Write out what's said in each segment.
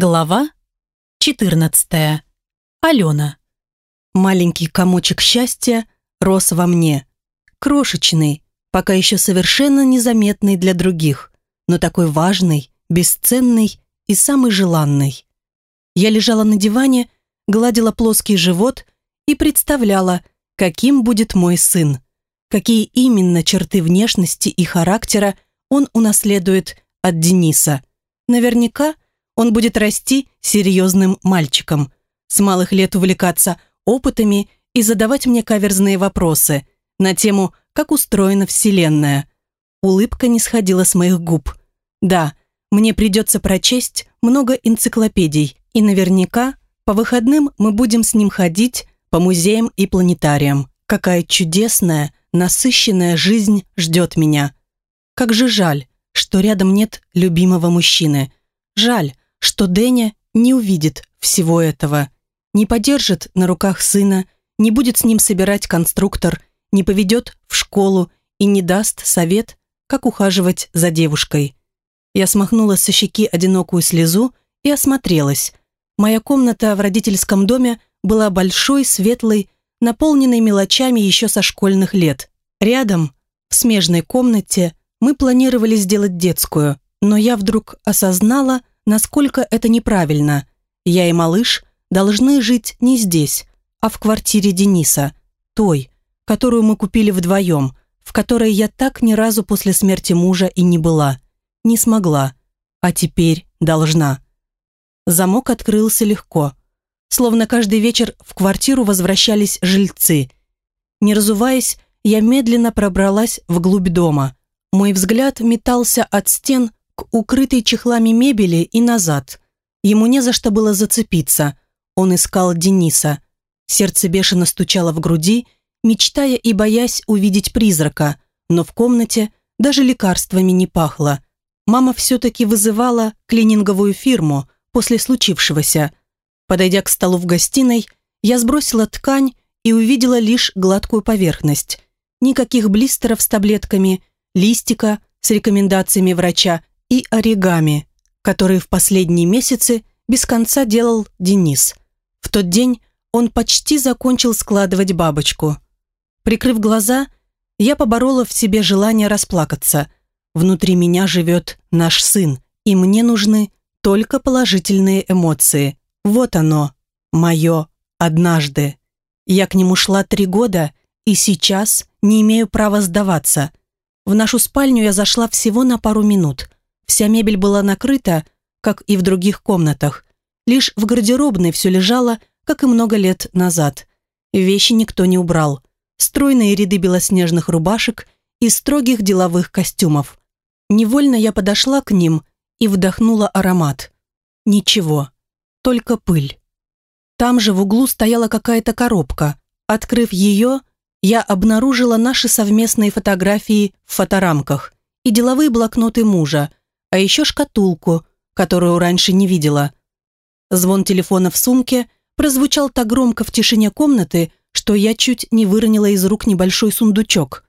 Глава 14. Алена. Маленький комочек счастья рос во мне. Крошечный, пока еще совершенно незаметный для других, но такой важный, бесценный и самый желанный. Я лежала на диване, гладила плоский живот и представляла, каким будет мой сын, какие именно черты внешности и характера он унаследует от Дениса. Наверняка – он будет расти серьезным мальчиком, с малых лет увлекаться опытами и задавать мне каверзные вопросы на тему «Как устроена Вселенная?». Улыбка не сходила с моих губ. Да, мне придется прочесть много энциклопедий, и наверняка по выходным мы будем с ним ходить по музеям и планетариям. Какая чудесная, насыщенная жизнь ждет меня. Как же жаль, что рядом нет любимого мужчины. Жаль, что Дэня не увидит всего этого, не подержит на руках сына, не будет с ним собирать конструктор, не поведет в школу и не даст совет, как ухаживать за девушкой. Я смахнула со щеки одинокую слезу и осмотрелась. Моя комната в родительском доме была большой, светлой, наполненной мелочами еще со школьных лет. Рядом, в смежной комнате, мы планировали сделать детскую, но я вдруг осознала, насколько это неправильно. Я и малыш должны жить не здесь, а в квартире Дениса, той, которую мы купили вдвоем, в которой я так ни разу после смерти мужа и не была. Не смогла, а теперь должна. Замок открылся легко. Словно каждый вечер в квартиру возвращались жильцы. Не разуваясь, я медленно пробралась вглубь дома. Мой взгляд метался от стен к укрытой чехлами мебели и назад. Ему не за что было зацепиться. Он искал Дениса. Сердце бешено стучало в груди, мечтая и боясь увидеть призрака, но в комнате даже лекарствами не пахло. Мама все-таки вызывала клининговую фирму после случившегося. Подойдя к столу в гостиной, я сбросила ткань и увидела лишь гладкую поверхность. Никаких блистеров с таблетками, листика с рекомендациями врача и оригами, которые в последние месяцы без конца делал Денис. В тот день он почти закончил складывать бабочку. Прикрыв глаза, я поборола в себе желание расплакаться. Внутри меня живет наш сын, и мне нужны только положительные эмоции. Вот оно, мое однажды. Я к нему шла три года, и сейчас не имею права сдаваться. В нашу спальню я зашла всего на пару минут – Вся мебель была накрыта, как и в других комнатах. Лишь в гардеробной все лежало, как и много лет назад. Вещи никто не убрал. Стройные ряды белоснежных рубашек и строгих деловых костюмов. Невольно я подошла к ним и вдохнула аромат. Ничего, только пыль. Там же в углу стояла какая-то коробка. Открыв ее, я обнаружила наши совместные фотографии в фоторамках и деловые блокноты мужа, а еще шкатулку, которую раньше не видела. Звон телефона в сумке прозвучал так громко в тишине комнаты, что я чуть не выронила из рук небольшой сундучок.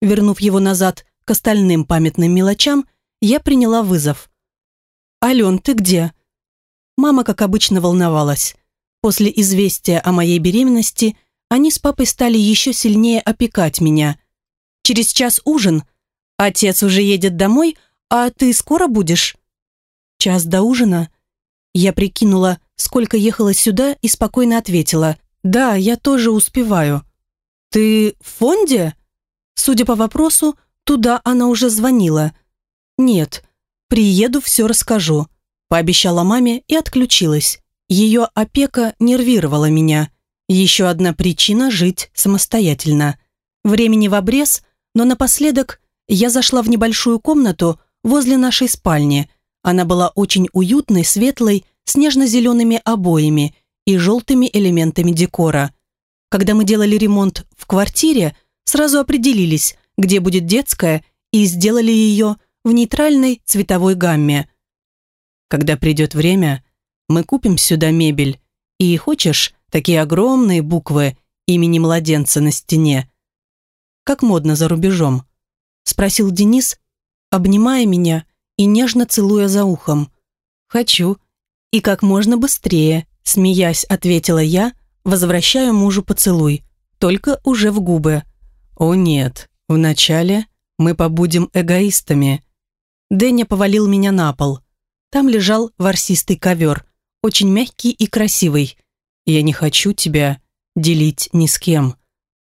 Вернув его назад к остальным памятным мелочам, я приняла вызов. «Ален, ты где?» Мама, как обычно, волновалась. После известия о моей беременности они с папой стали еще сильнее опекать меня. Через час ужин. Отец уже едет домой, «А ты скоро будешь?» «Час до ужина?» Я прикинула, сколько ехала сюда, и спокойно ответила. «Да, я тоже успеваю». «Ты в фонде?» Судя по вопросу, туда она уже звонила. «Нет, приеду, все расскажу», пообещала маме и отключилась. Ее опека нервировала меня. Еще одна причина жить самостоятельно. Времени в обрез, но напоследок я зашла в небольшую комнату, возле нашей спальни. Она была очень уютной, светлой, с нежно-зелеными обоями и желтыми элементами декора. Когда мы делали ремонт в квартире, сразу определились, где будет детская, и сделали ее в нейтральной цветовой гамме. Когда придет время, мы купим сюда мебель. И хочешь, такие огромные буквы имени младенца на стене? Как модно за рубежом? Спросил Денис, обнимая меня и нежно целуя за ухом. «Хочу. И как можно быстрее, смеясь, ответила я, возвращая мужу поцелуй, только уже в губы. «О нет, вначале мы побудем эгоистами». Дэнни повалил меня на пол. Там лежал ворсистый ковер, очень мягкий и красивый. «Я не хочу тебя делить ни с кем»,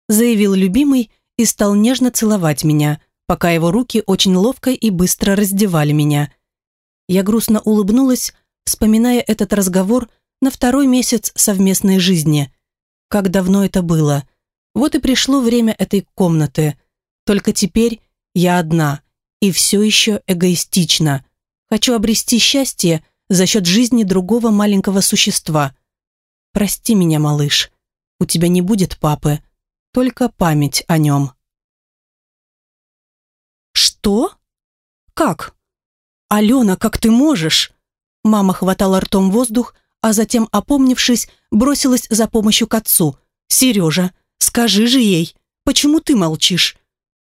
заявил любимый и стал нежно целовать меня, пока его руки очень ловко и быстро раздевали меня. Я грустно улыбнулась, вспоминая этот разговор на второй месяц совместной жизни. Как давно это было. Вот и пришло время этой комнаты. Только теперь я одна и все еще эгоистична. Хочу обрести счастье за счет жизни другого маленького существа. Прости меня, малыш. У тебя не будет папы, только память о нем. Что? Как? Алена, как ты можешь? Мама хватала ртом воздух, а затем, опомнившись, бросилась за помощью к отцу. «Сережа, скажи же ей, почему ты молчишь?»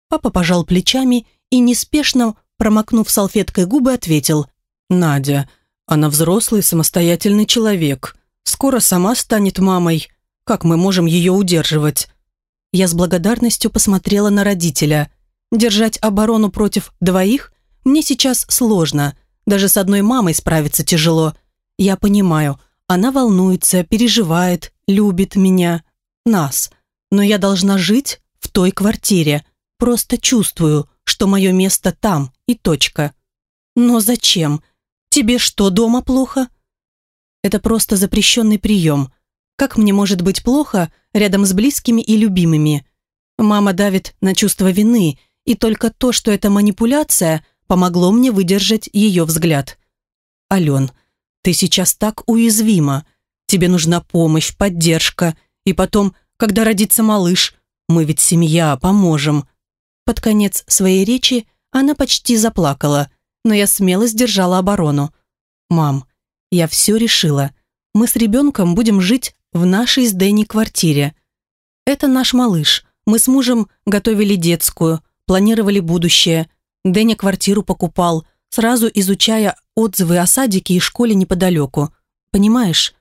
Папа пожал плечами и неспешно промокнув салфеткой губы, ответил. «Надя, она взрослый самостоятельный человек. Скоро сама станет мамой. Как мы можем ее удерживать?» Я с благодарностью посмотрела на родителя. Держать оборону против двоих мне сейчас сложно. Даже с одной мамой справиться тяжело. Я понимаю, она волнуется, переживает, любит меня, нас. Но я должна жить в той квартире. Просто чувствую, что мое место там и точка. Но зачем? Тебе что, дома плохо? Это просто запрещенный прием. Как мне может быть плохо рядом с близкими и любимыми? Мама давит на чувство вины, и только то, что это манипуляция, помогло мне выдержать ее взгляд. «Ален, ты сейчас так уязвима. Тебе нужна помощь, поддержка. И потом, когда родится малыш, мы ведь семья, поможем. Под конец своей речи она почти заплакала, но я смело сдержала оборону. «Мам, я все решила. Мы с ребенком будем жить в нашей с Дэнни квартире. Это наш малыш. Мы с мужем готовили детскую, планировали будущее. Дэнни квартиру покупал, сразу изучая отзывы о садике и школе неподалеку. Понимаешь?»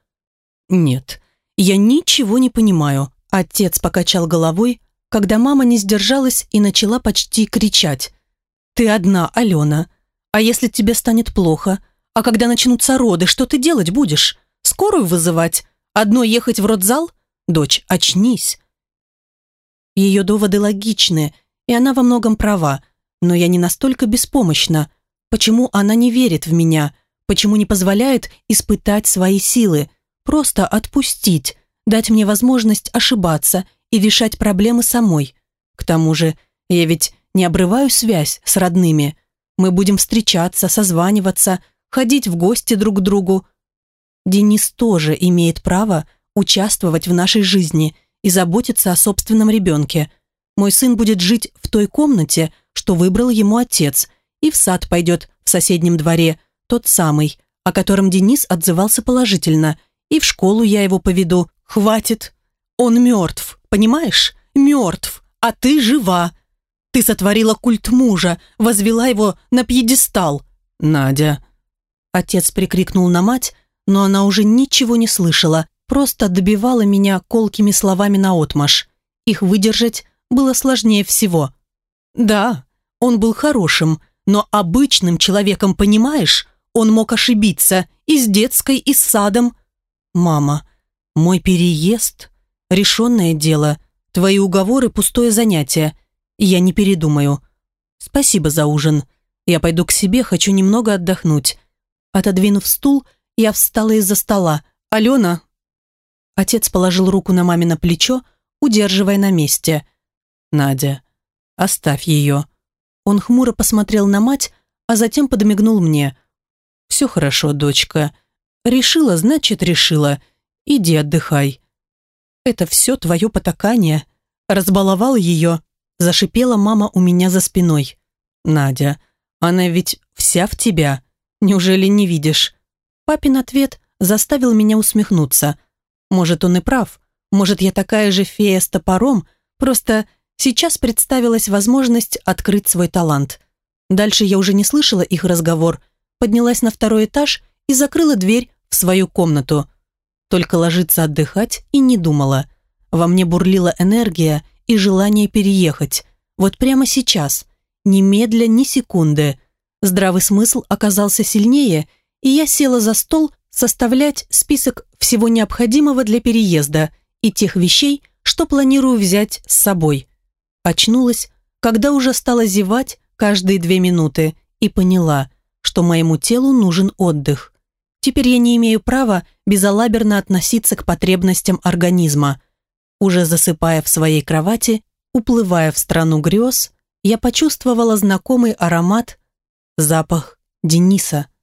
«Нет, я ничего не понимаю», Отец покачал головой, когда мама не сдержалась и начала почти кричать. «Ты одна, Алена. А если тебе станет плохо? А когда начнутся роды, что ты делать будешь? Скорую вызывать? Одной ехать в родзал? Дочь, очнись!» Ее доводы логичны, и она во многом права, но я не настолько беспомощна. Почему она не верит в меня? Почему не позволяет испытать свои силы? Просто отпустить, дать мне возможность ошибаться и решать проблемы самой. К тому же, я ведь не обрываю связь с родными. Мы будем встречаться, созваниваться, ходить в гости друг к другу. Денис тоже имеет право участвовать в нашей жизни и заботиться о собственном ребенке. Мой сын будет жить в той комнате, что выбрал ему отец, и в сад пойдет в соседнем дворе, тот самый, о котором Денис отзывался положительно, и в школу я его поведу. Хватит. Он мертв. Понимаешь? Мертв, а ты жива. Ты сотворила культ мужа, возвела его на пьедестал. Надя. Отец прикрикнул на мать, но она уже ничего не слышала, просто добивала меня колкими словами наотмашь. Их выдержать было сложнее всего. Да, он был хорошим, но обычным человеком, понимаешь? Он мог ошибиться и с детской, и с садом. Мама, мой переезд решенное дело. Твои уговоры – пустое занятие. Я не передумаю. Спасибо за ужин. Я пойду к себе, хочу немного отдохнуть. Отодвинув стул, я встала из-за стола. «Алена!» Отец положил руку на мамино плечо, удерживая на месте. «Надя, оставь ее». Он хмуро посмотрел на мать, а затем подмигнул мне. «Все хорошо, дочка. Решила, значит, решила. Иди отдыхай. «Это все твое потакание?» Разбаловал ее, зашипела мама у меня за спиной. «Надя, она ведь вся в тебя. Неужели не видишь?» Папин ответ заставил меня усмехнуться. Может, он и прав. Может, я такая же фея с топором, просто сейчас представилась возможность открыть свой талант. Дальше я уже не слышала их разговор, поднялась на второй этаж и закрыла дверь в свою комнату. Только ложиться отдыхать и не думала. Во мне бурлила энергия и желание переехать. Вот прямо сейчас. Немедля, ни секунды. Здравый смысл оказался сильнее, и я села за стол составлять список всего необходимого для переезда и тех вещей, что планирую взять с собой. Очнулась, когда уже стала зевать каждые две минуты и поняла, что моему телу нужен отдых. Теперь я не имею права безалаберно относиться к потребностям организма. Уже засыпая в своей кровати, уплывая в страну грез, я почувствовала знакомый аромат, запах Дениса –